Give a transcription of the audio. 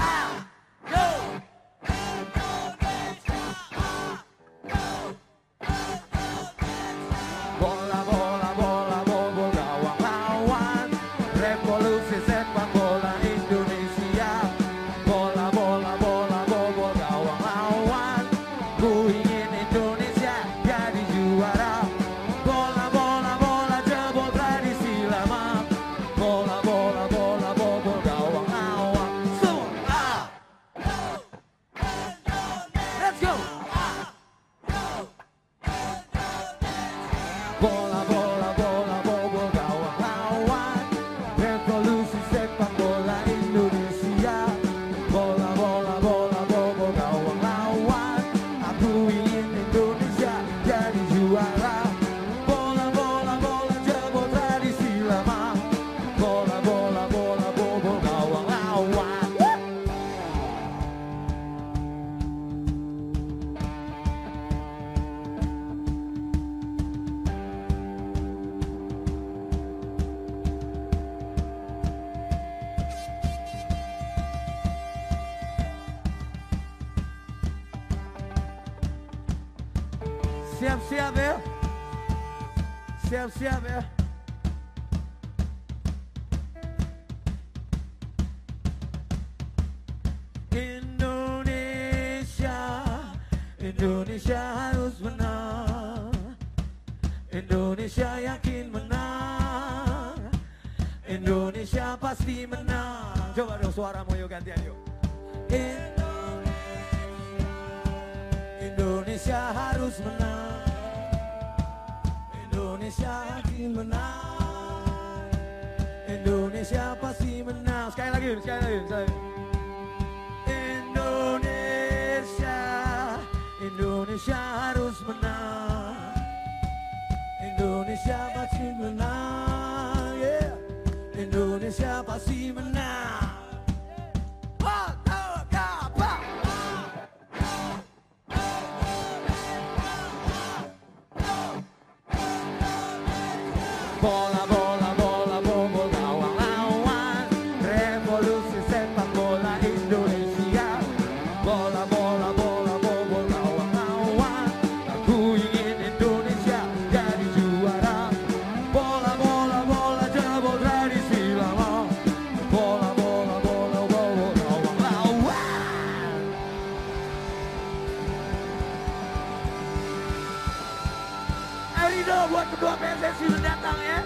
Bola, Bola, bola, Siap-siap ya. Siap-siap ya. Indonesia Indonesia harus menang. Indonesia yakin menang. Indonesia pasti menang. Coba dong suaramu yuk gantian yuk. Indonesia Indonesia harus menang Indonesia pasti menang Sekali lagi, sekali lagi, sekali lagi. Indonesia Indonesia harus menang Indonesia pasti menang yeah. Indonesia pasti menang four. Bola Rido buat ketua PSSI datang ya.